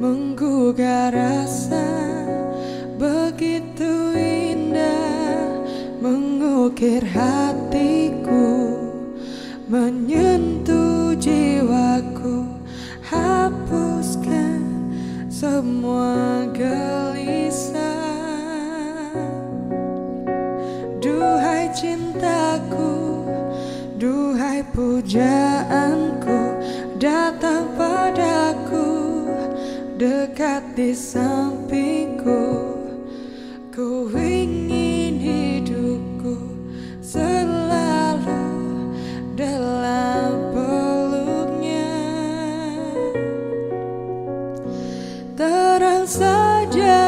menggugah rasa begitu indah mengukir hatiku menyentuh jiwaku hapuskan semua gelisah. Duhai cintaku duhai pujaanku datang padaku dekat di sampingku. Ku ingin hidupku selalu dalam peluknya. Terang saja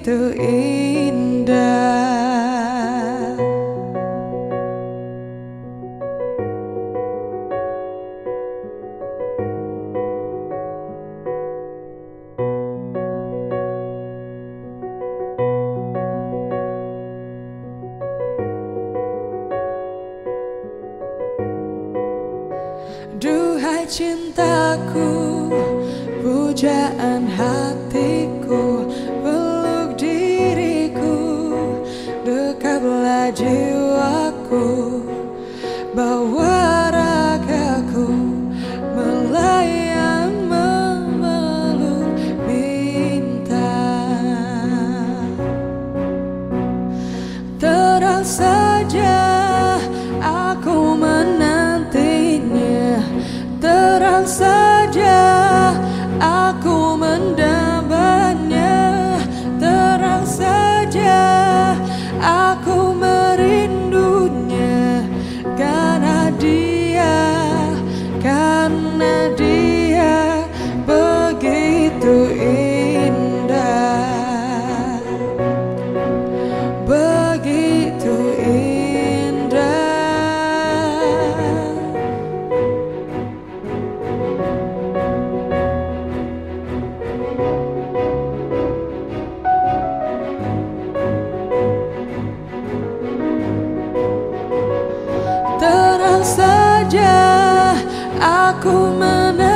begitu indah. Duhai cintaku, pujaan hatiku, but what saja aku menang